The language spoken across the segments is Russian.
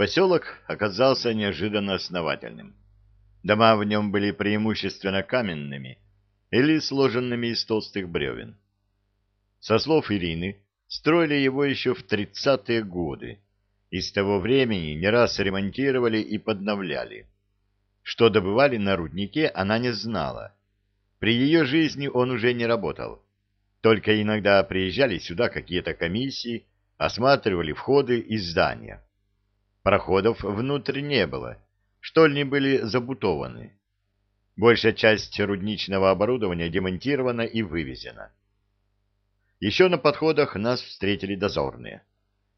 Поселок оказался неожиданно основательным. Дома в нем были преимущественно каменными или сложенными из толстых бревен. Со слов Ирины, строили его еще в тридцатые годы, и с того времени не раз ремонтировали и подновляли. Что добывали на руднике, она не знала. При ее жизни он уже не работал. Только иногда приезжали сюда какие-то комиссии, осматривали входы и здания. Проходов внутрь не было, штольни были забутованы. Большая часть рудничного оборудования демонтирована и вывезена. Еще на подходах нас встретили дозорные.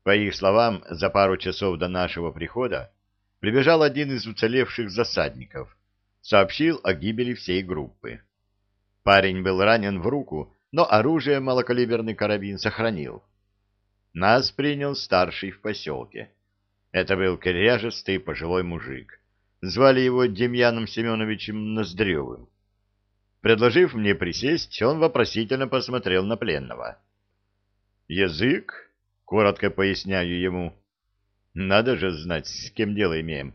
По их словам, за пару часов до нашего прихода прибежал один из уцелевших засадников, сообщил о гибели всей группы. Парень был ранен в руку, но оружие малокалиберный карабин сохранил. Нас принял старший в поселке. Это был коряжистый пожилой мужик. Звали его Демьяном Семеновичем Ноздревым. Предложив мне присесть, он вопросительно посмотрел на пленного. «Язык?» — коротко поясняю ему. «Надо же знать, с кем дело имеем.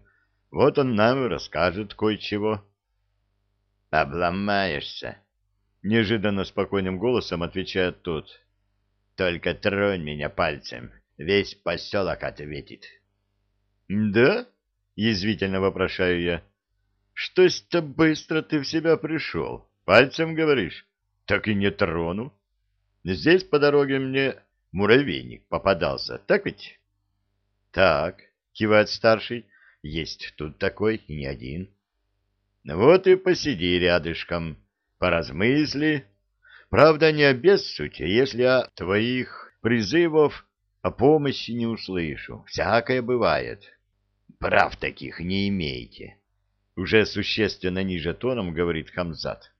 Вот он нам и расскажет кое-чего». «Обломаешься», — неожиданно спокойным голосом отвечает тот. «Только тронь меня пальцем, весь поселок ответит». «Да?» — язвительно вопрошаю я. «Что-то быстро ты в себя пришел. Пальцем говоришь? Так и не трону. Здесь по дороге мне муравейник попадался, так ведь?» «Так», — кивает старший, — «есть тут такой и не один». «Вот и посиди рядышком, поразмысли. Правда, не обессудь, если я твоих призывов о помощи не услышу. Всякое бывает» прав таких не имеете. Уже существенно ниже тоном говорит Хамзат.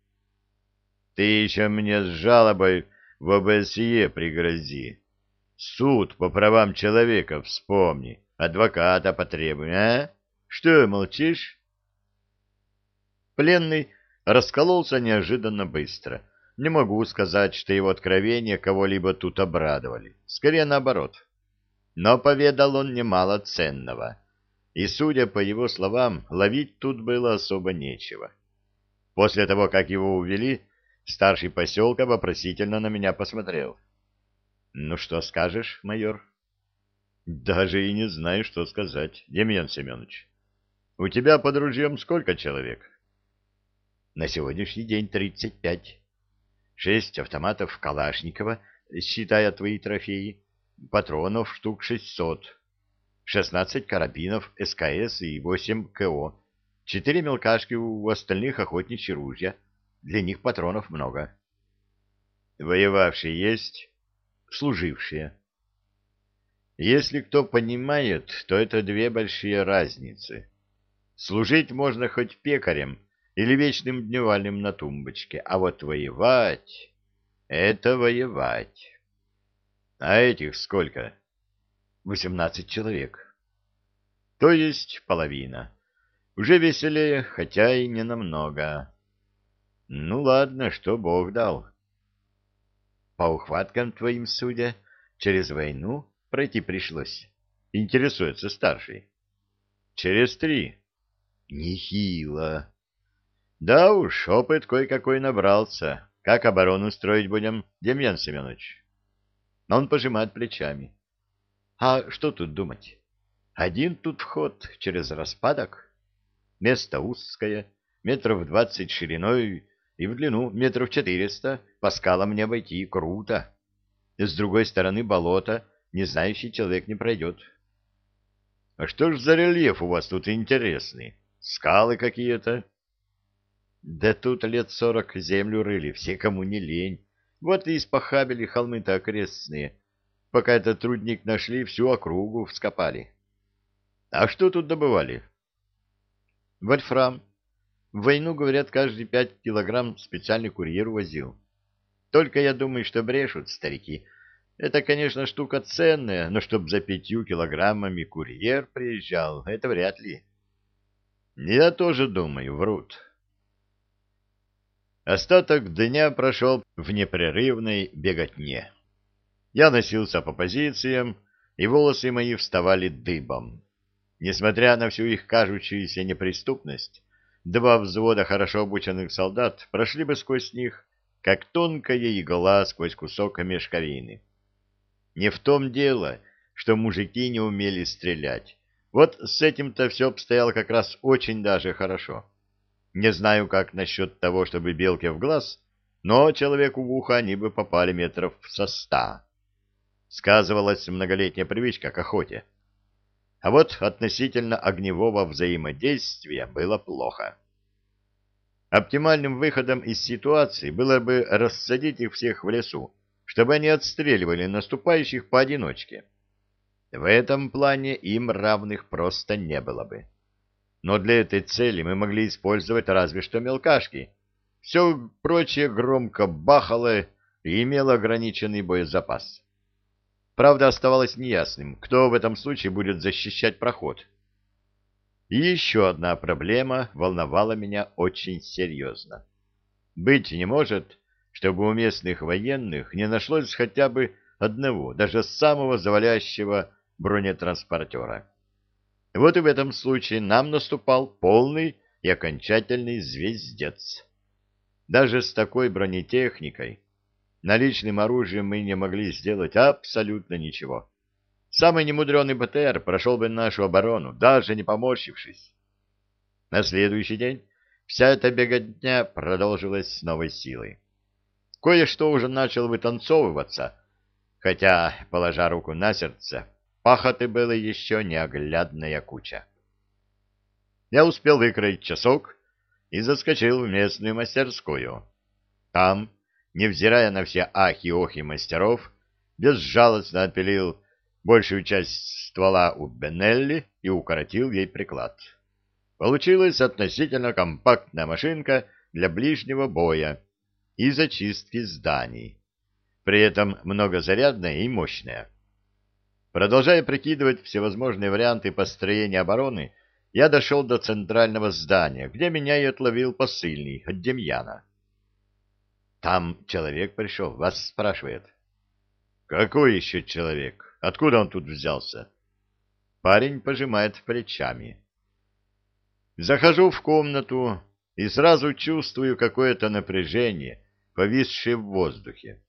Ты еще мне с жалобой в ОБСЕ пригрози. Суд по правам человека вспомни, адвоката потребуй, а? Что молчишь? Пленный раскололся неожиданно быстро. Не могу сказать, что его откровения кого-либо тут обрадовали. Скорее наоборот. Но поведал он немало ценного и, судя по его словам, ловить тут было особо нечего. После того, как его увели, старший поселка вопросительно на меня посмотрел. — Ну, что скажешь, майор? — Даже и не знаю, что сказать, Демьян Семенович. У тебя под ружьем сколько человек? — На сегодняшний день тридцать пять. Шесть автоматов Калашникова, считая твои трофеи, патронов штук шестьсот 16 карабинов СКС и 8 КО, 4 мелкашки у остальных охотничьи ружья. Для них патронов много. Воевавшие есть? Служившие. Если кто понимает, то это две большие разницы. Служить можно хоть пекарем или вечным дневальным на тумбочке, а вот воевать — это воевать. А этих сколько? — Восемнадцать человек. То есть половина. Уже веселее, хотя и не намного. Ну ладно, что Бог дал. По ухваткам твоим судя, через войну пройти пришлось. Интересуется старший. Через три. Нехило. Да уж, опыт кое-какой набрался. Как оборону строить будем, Демьян Семенович? Он пожимает плечами. А что тут думать? Один тут вход через распадок. Место узкое, метров двадцать шириной и в длину метров четыреста. По скалам не обойти, круто. С другой стороны болото, не знающий человек не пройдет. А что ж за рельеф у вас тут интересный? Скалы какие-то? Да тут лет сорок землю рыли, все кому не лень. Вот и испохабили холмы-то окрестные Пока этот трудник нашли, всю округу вскопали. А что тут добывали? Вольфрам. В войну, говорят, каждый пять килограмм специальный курьер возил. Только я думаю, что брешут старики. Это, конечно, штука ценная, но чтоб за пятью килограммами курьер приезжал, это вряд ли. Я тоже думаю, врут. Остаток дня прошел в непрерывной беготне. Я носился по позициям, и волосы мои вставали дыбом. Несмотря на всю их кажущуюся неприступность, два взвода хорошо обученных солдат прошли бы сквозь них, как тонкая игла сквозь кусок мешковины. Не в том дело, что мужики не умели стрелять. Вот с этим-то все обстояло как раз очень даже хорошо. Не знаю, как насчет того, чтобы белке в глаз, но человеку в ухо они бы попали метров со ста. Сказывалась многолетняя привычка к охоте. А вот относительно огневого взаимодействия было плохо. Оптимальным выходом из ситуации было бы рассадить их всех в лесу, чтобы они отстреливали наступающих поодиночке. В этом плане им равных просто не было бы. Но для этой цели мы могли использовать разве что мелкашки. Все прочее громко бахало и имело ограниченный боезапас. Правда, оставалось неясным, кто в этом случае будет защищать проход. И еще одна проблема волновала меня очень серьезно. Быть не может, чтобы у местных военных не нашлось хотя бы одного, даже самого завалящего бронетранспортера. Вот и в этом случае нам наступал полный и окончательный звездец. Даже с такой бронетехникой Наличным оружием мы не могли сделать абсолютно ничего. Самый немудренный БТР прошел бы нашу оборону, даже не поморщившись. На следующий день вся эта беготня продолжилась с новой силой. Кое-что уже начал вытанцовываться, хотя, положа руку на сердце, пахоты было еще неоглядная куча. Я успел выкроить часок и заскочил в местную мастерскую. Там невзирая на все ахи-охи мастеров, безжалостно отпилил большую часть ствола у Бенелли и укоротил ей приклад. Получилась относительно компактная машинка для ближнего боя и зачистки зданий, при этом многозарядная и мощная. Продолжая прикидывать всевозможные варианты построения обороны, я дошел до центрального здания, где меня и отловил посыльный от Демьяна. Там человек пришел, вас спрашивает. Какой еще человек? Откуда он тут взялся? Парень пожимает плечами. Захожу в комнату и сразу чувствую какое-то напряжение, повисшее в воздухе.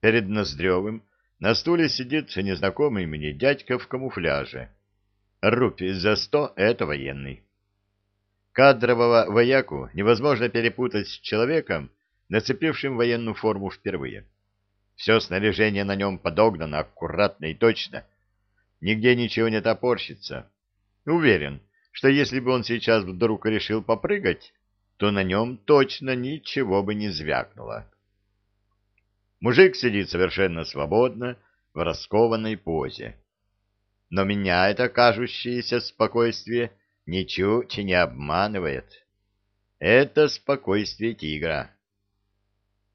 Перед Ноздревым на стуле сидит незнакомый мне дядька в камуфляже. Рупий за сто — это военный. Кадрового вояку невозможно перепутать с человеком, нацепившим военную форму впервые. Все снаряжение на нем подогнано аккуратно и точно. Нигде ничего не топорщится. Уверен, что если бы он сейчас вдруг решил попрыгать, то на нем точно ничего бы не звякнуло. Мужик сидит совершенно свободно, в раскованной позе. Но меня это кажущееся спокойствие ничуть не обманывает. Это спокойствие тигра.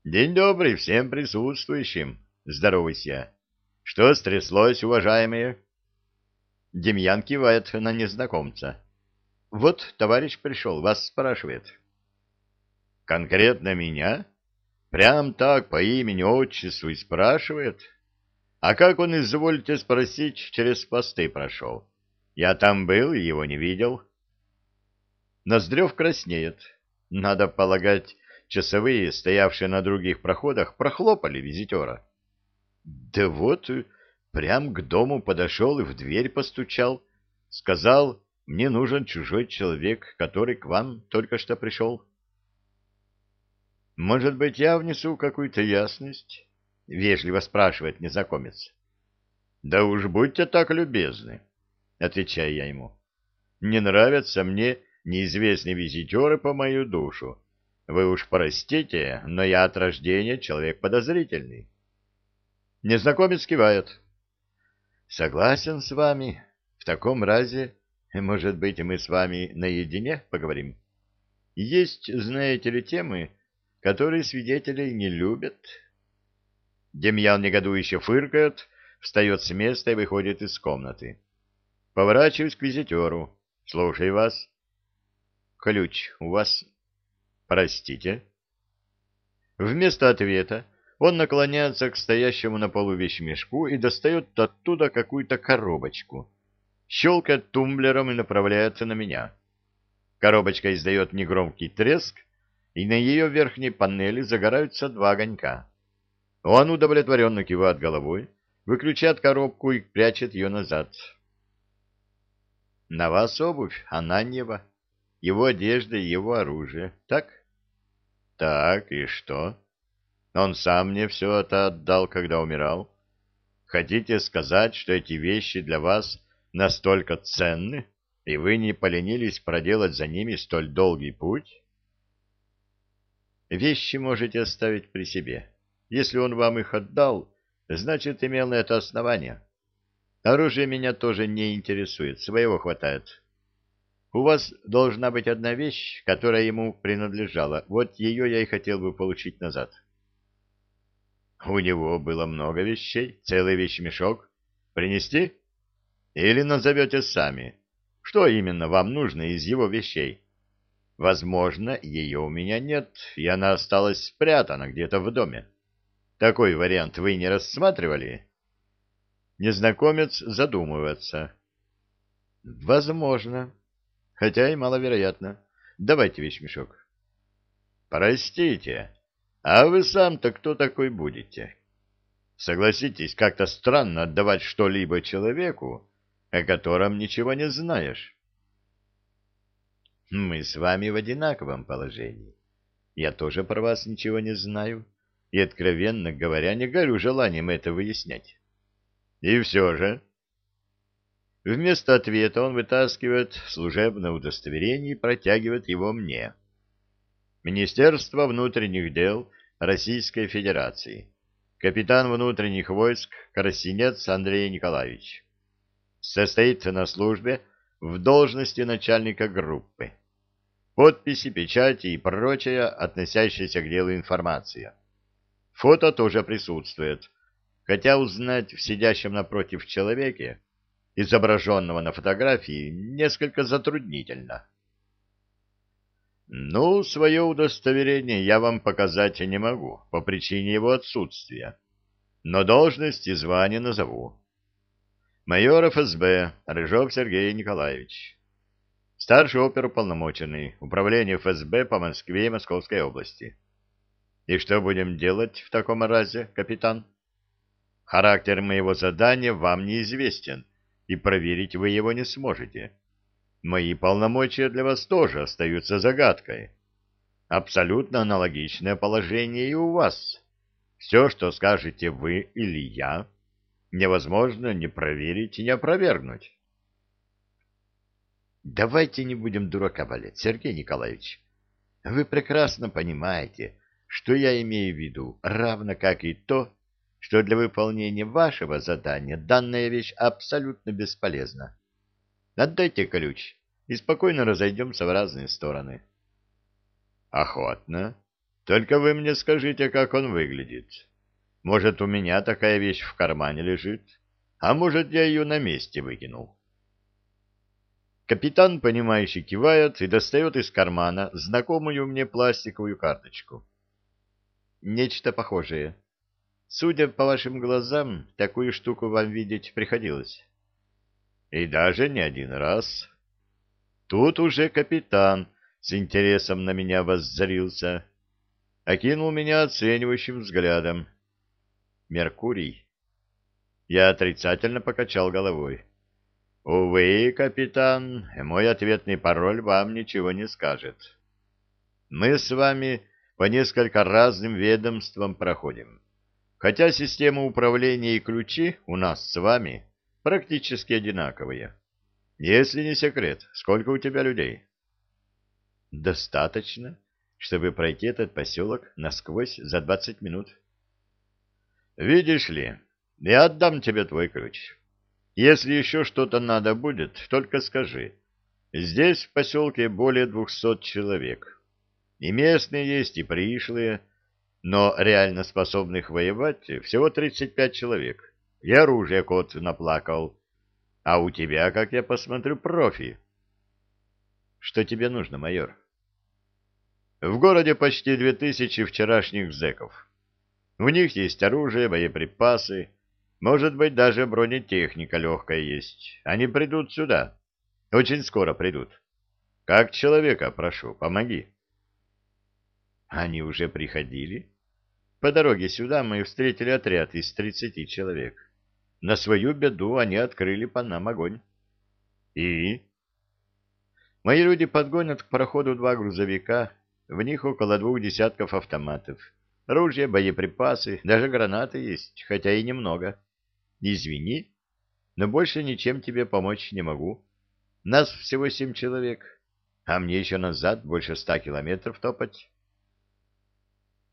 День добрый всем присутствующим. Здоровайся. Что стряслось, уважаемые? Демьян кивает на незнакомца. Вот товарищ пришел, вас спрашивает. Конкретно меня? Прям так, по имени-отчеству и спрашивает? А как он, извольте спросить, через посты прошел? Я там был и его не видел. Ноздрев краснеет. Надо полагать, Часовые, стоявшие на других проходах, прохлопали визитера. Да вот, прям к дому подошел и в дверь постучал. Сказал, мне нужен чужой человек, который к вам только что пришел. Может быть, я внесу какую-то ясность? — вежливо спрашивает незнакомец. — Да уж будьте так любезны, — отвечаю я ему. — Не нравятся мне неизвестные визитеры по мою душу. Вы уж простите, но я от рождения человек подозрительный. Незнакомец кивает. Согласен с вами. В таком разе, может быть, мы с вами наедине поговорим. Есть, знаете ли, темы, которые свидетелей не любят. Демьян негодующе фыркает, встает с места и выходит из комнаты. Поворачиваюсь к визитеру. Слушай вас. Ключ у вас «Простите?» Вместо ответа он наклоняется к стоящему на полу вещмешку и достает оттуда какую-то коробочку. щелкает тумблером и направляется на меня. Коробочка издает негромкий треск, и на ее верхней панели загораются два огонька. Он удовлетворенно кивает головой, выключает коробку и прячет ее назад. На вас обувь Ананьева, его одежда и его оружие, так? Так, и что? Он сам мне все это отдал, когда умирал. Хотите сказать, что эти вещи для вас настолько ценны, и вы не поленились проделать за ними столь долгий путь? Вещи можете оставить при себе. Если он вам их отдал, значит, имел на это основание. Оружие меня тоже не интересует, своего хватает. У вас должна быть одна вещь, которая ему принадлежала. Вот ее я и хотел бы получить назад. У него было много вещей, целый вещмешок. Принести? Или назовете сами? Что именно вам нужно из его вещей? Возможно, ее у меня нет, и она осталась спрятана где-то в доме. Такой вариант вы не рассматривали? Незнакомец задумывается. Возможно, хотя и маловероятно. Давайте вещмешок. Простите, а вы сам-то кто такой будете? Согласитесь, как-то странно отдавать что-либо человеку, о котором ничего не знаешь. Мы с вами в одинаковом положении. Я тоже про вас ничего не знаю, и, откровенно говоря, не горю желанием это выяснять. И все же... Вместо ответа он вытаскивает служебное удостоверение и протягивает его мне. Министерство внутренних дел Российской Федерации. Капитан внутренних войск Красинец Андрей Николаевич. Состоит на службе в должности начальника группы. Подписи, печати и прочая, относящаяся к делу информация. Фото тоже присутствует, хотя узнать в сидящем напротив человеке, изображенного на фотографии, несколько затруднительно. Ну, свое удостоверение я вам показать не могу по причине его отсутствия, но должность и звание назову. Майор ФСБ Рыжов Сергей Николаевич. Старший оперуполномоченный, управление ФСБ по Москве и Московской области. И что будем делать в таком разе, капитан? Характер моего задания вам неизвестен, и проверить вы его не сможете. Мои полномочия для вас тоже остаются загадкой. Абсолютно аналогичное положение и у вас. Все, что скажете вы или я, невозможно ни проверить и не опровергнуть. Давайте не будем дурака валять, Сергей Николаевич. Вы прекрасно понимаете, что я имею в виду, равно как и то, что для выполнения вашего задания данная вещь абсолютно бесполезна. Отдайте ключ, и спокойно разойдемся в разные стороны. Охотно. Только вы мне скажите, как он выглядит. Может, у меня такая вещь в кармане лежит, а может, я ее на месте выкинул. Капитан, понимающий, кивает и достает из кармана знакомую мне пластиковую карточку. Нечто похожее. Судя по вашим глазам, такую штуку вам видеть приходилось. И даже не один раз. Тут уже капитан с интересом на меня воззрился, окинул меня оценивающим взглядом. Меркурий. Я отрицательно покачал головой. Увы, капитан, мой ответный пароль вам ничего не скажет. Мы с вами по несколько разным ведомствам проходим. Хотя система управления и ключи у нас с вами практически одинаковые. Если не секрет, сколько у тебя людей? Достаточно, чтобы пройти этот поселок насквозь за двадцать минут. Видишь ли, я отдам тебе твой ключ. Если еще что-то надо будет, только скажи. Здесь в поселке более двухсот человек. И местные есть, и пришлые, но реально способных воевать всего тридцать пять человек. И оружие кот наплакал. А у тебя, как я посмотрю, профи. Что тебе нужно, майор? В городе почти две тысячи вчерашних зэков. У них есть оружие, боеприпасы, Может быть, даже бронетехника легкая есть. Они придут сюда. Очень скоро придут. Как человека, прошу, помоги. Они уже приходили. По дороге сюда мы встретили отряд из тридцати человек. На свою беду они открыли по нам огонь. И? Мои люди подгонят к проходу два грузовика, в них около двух десятков автоматов. Ружья, боеприпасы, даже гранаты есть, хотя и немного. Извини, но больше ничем тебе помочь не могу. Нас всего семь человек, а мне еще назад больше ста километров топать.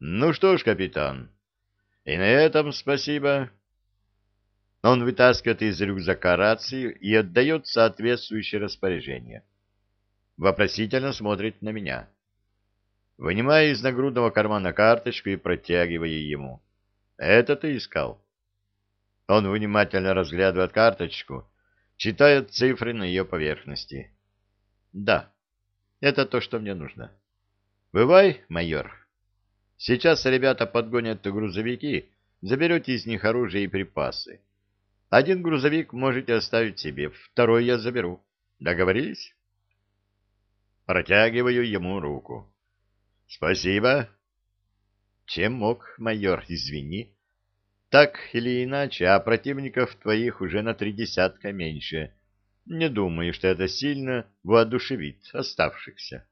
Ну что ж, капитан, и на этом спасибо. Он вытаскивает из рюкзака рацию и отдает соответствующее распоряжение. Вопросительно смотрит на меня. Вынимая из нагрудного кармана карточку и протягивая ему. «Это ты искал?» Он внимательно разглядывает карточку, читает цифры на ее поверхности. «Да, это то, что мне нужно. Бывай, майор. Сейчас ребята подгонят грузовики, заберете из них оружие и припасы. Один грузовик можете оставить себе, второй я заберу. Договорились?» Протягиваю ему руку. «Спасибо». «Чем мог, майор, извини?» Так или иначе, а противников твоих уже на три десятка меньше. Не думаю, что это сильно воодушевит оставшихся.